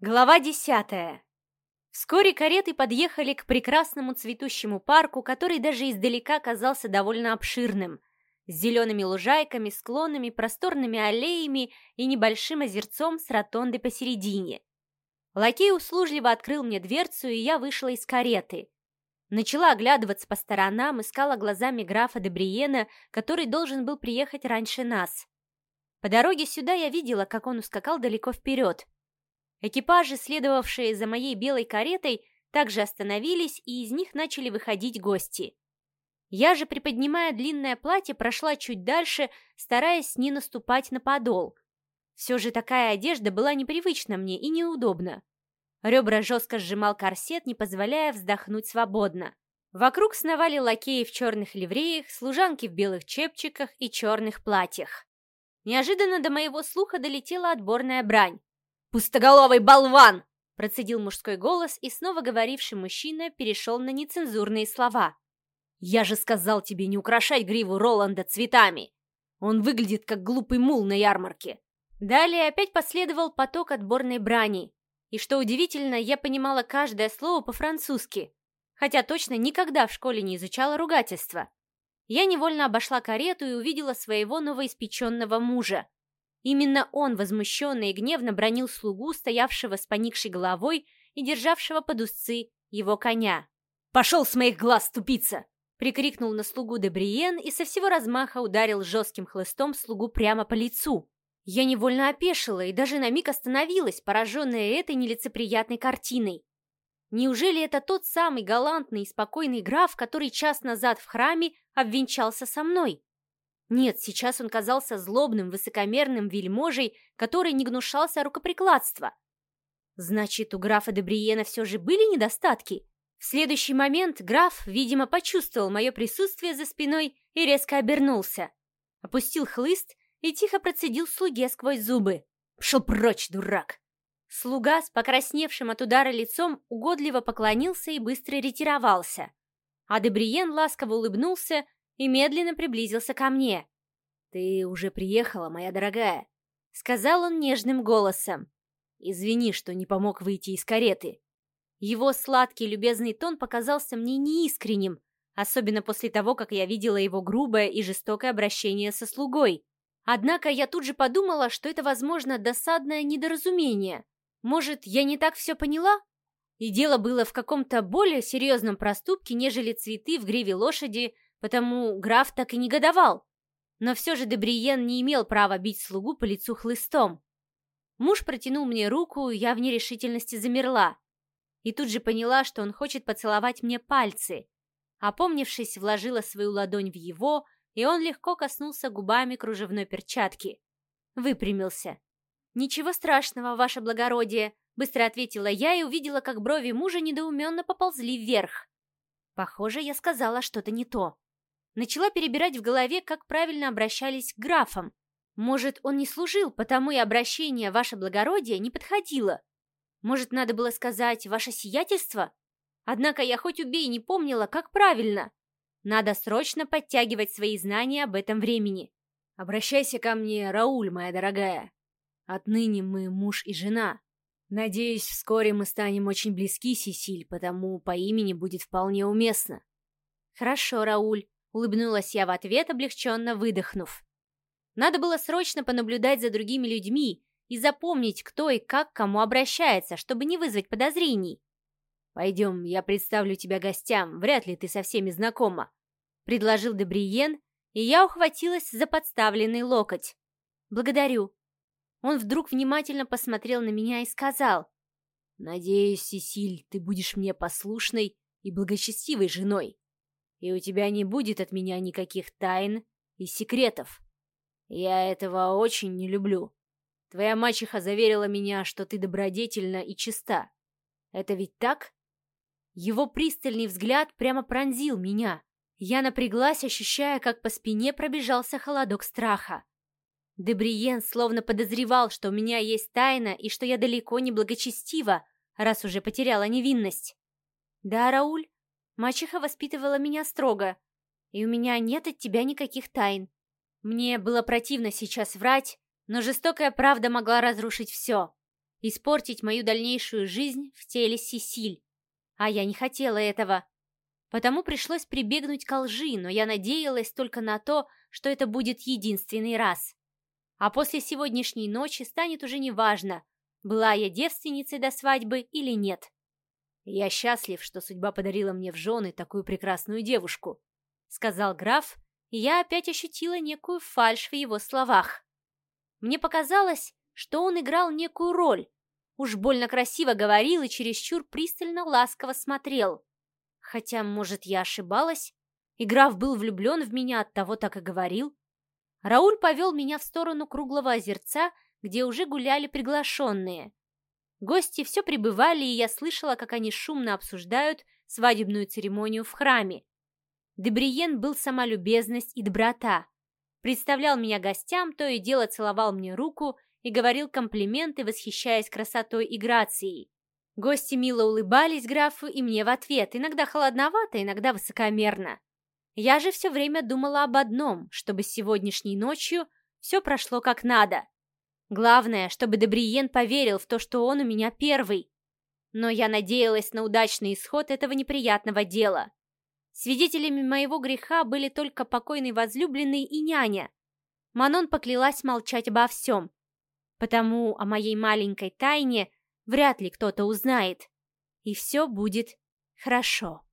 Глава десятая. Вскоре кареты подъехали к прекрасному цветущему парку, который даже издалека казался довольно обширным, с зелеными лужайками, склонами, просторными аллеями и небольшим озерцом с ротондой посередине. Лакей услужливо открыл мне дверцу, и я вышла из кареты. Начала оглядываться по сторонам, искала глазами графа Дебриена, который должен был приехать раньше нас. По дороге сюда я видела, как он ускакал далеко вперед. Экипажи, следовавшие за моей белой каретой, также остановились, и из них начали выходить гости. Я же, приподнимая длинное платье, прошла чуть дальше, стараясь не наступать на подол. Все же такая одежда была непривычна мне и неудобна. Ребра жестко сжимал корсет, не позволяя вздохнуть свободно. Вокруг сновали лакеи в черных ливреях, служанки в белых чепчиках и черных платьях. Неожиданно до моего слуха долетела отборная брань. «Пустоголовый болван!» Процедил мужской голос, и снова говоривший мужчина перешел на нецензурные слова. «Я же сказал тебе не украшать гриву Роланда цветами! Он выглядит как глупый мул на ярмарке!» Далее опять последовал поток отборной брани. И что удивительно, я понимала каждое слово по-французски, хотя точно никогда в школе не изучала ругательства. Я невольно обошла карету и увидела своего новоиспеченного мужа. Именно он возмущенно и гневно бронил слугу, стоявшего с поникшей головой и державшего под узцы его коня. «Пошел с моих глаз, тупица!» прикрикнул на слугу Дебриен и со всего размаха ударил жестким хлыстом слугу прямо по лицу. Я невольно опешила и даже на миг остановилась, пораженная этой нелицеприятной картиной. Неужели это тот самый галантный и спокойный граф, который час назад в храме обвенчался со мной? Нет, сейчас он казался злобным, высокомерным вельможей, который не гнушался рукоприкладства. Значит, у графа Дебриена все же были недостатки? В следующий момент граф, видимо, почувствовал мое присутствие за спиной и резко обернулся. Опустил хлыст и тихо процедил слуге сквозь зубы. «Пшел прочь, дурак!» Слуга с покрасневшим от удара лицом угодливо поклонился и быстро ретировался. А Дебриен ласково улыбнулся и медленно приблизился ко мне. «Ты уже приехала, моя дорогая», — сказал он нежным голосом. «Извини, что не помог выйти из кареты». Его сладкий любезный тон показался мне неискренним, особенно после того, как я видела его грубое и жестокое обращение со слугой. Однако я тут же подумала, что это, возможно, досадное недоразумение. Может, я не так все поняла? И дело было в каком-то более серьезном проступке, нежели цветы в гриве лошади, потому граф так и негодовал. Но все же Дебриен не имел права бить слугу по лицу хлыстом. Муж протянул мне руку, я в нерешительности замерла. И тут же поняла, что он хочет поцеловать мне пальцы. Опомнившись, вложила свою ладонь в его, и он легко коснулся губами кружевной перчатки. Выпрямился. «Ничего страшного, ваше благородие», — быстро ответила я и увидела, как брови мужа недоуменно поползли вверх. Похоже, я сказала что-то не то. Начала перебирать в голове, как правильно обращались к графам. Может, он не служил, потому и обращение «Ваше благородие» не подходило. Может, надо было сказать «Ваше сиятельство»? Однако я хоть убей не помнила, как правильно. Надо срочно подтягивать свои знания об этом времени. Обращайся ко мне, Рауль, моя дорогая. Отныне мы муж и жена. Надеюсь, вскоре мы станем очень близки, Сесиль, потому по имени будет вполне уместно. Хорошо, Рауль. Улыбнулась я в ответ, облегченно выдохнув. Надо было срочно понаблюдать за другими людьми и запомнить, кто и как к кому обращается, чтобы не вызвать подозрений. «Пойдем, я представлю тебя гостям, вряд ли ты со всеми знакома», — предложил Дебриен, и я ухватилась за подставленный локоть. «Благодарю». Он вдруг внимательно посмотрел на меня и сказал, «Надеюсь, Сесиль, ты будешь мне послушной и благочестивой женой и у тебя не будет от меня никаких тайн и секретов. Я этого очень не люблю. Твоя мачеха заверила меня, что ты добродетельна и чиста. Это ведь так? Его пристальный взгляд прямо пронзил меня. Я напряглась, ощущая, как по спине пробежался холодок страха. Дебриен словно подозревал, что у меня есть тайна и что я далеко не благочестива, раз уже потеряла невинность. «Да, Рауль, Мачеха воспитывала меня строго, и у меня нет от тебя никаких тайн. Мне было противно сейчас врать, но жестокая правда могла разрушить все. испортить мою дальнейшую жизнь в теле Сесиль. А я не хотела этого. Потому пришлось прибегнуть к лжи, но я надеялась только на то, что это будет единственный раз. А после сегодняшней ночи станет уже неважно, была я девственницей до свадьбы или нет. «Я счастлив, что судьба подарила мне в жены такую прекрасную девушку», — сказал граф, и я опять ощутила некую фальшь в его словах. Мне показалось, что он играл некую роль, уж больно красиво говорил и чересчур пристально ласково смотрел. Хотя, может, я ошибалась, и граф был влюблен в меня, от того так и говорил. Рауль повел меня в сторону круглого озерца, где уже гуляли приглашенные. Гости все прибывали, и я слышала, как они шумно обсуждают свадебную церемонию в храме. Дебриен был сама любезность и доброта. Представлял меня гостям, то и дело целовал мне руку и говорил комплименты, восхищаясь красотой и грацией. Гости мило улыбались графу и мне в ответ, иногда холодновато, иногда высокомерно. Я же все время думала об одном, чтобы сегодняшней ночью все прошло как надо. Главное, чтобы Дебриен поверил в то, что он у меня первый. Но я надеялась на удачный исход этого неприятного дела. Свидетелями моего греха были только покойный возлюбленный и няня. Манон поклялась молчать обо всем. Потому о моей маленькой тайне вряд ли кто-то узнает. И все будет хорошо.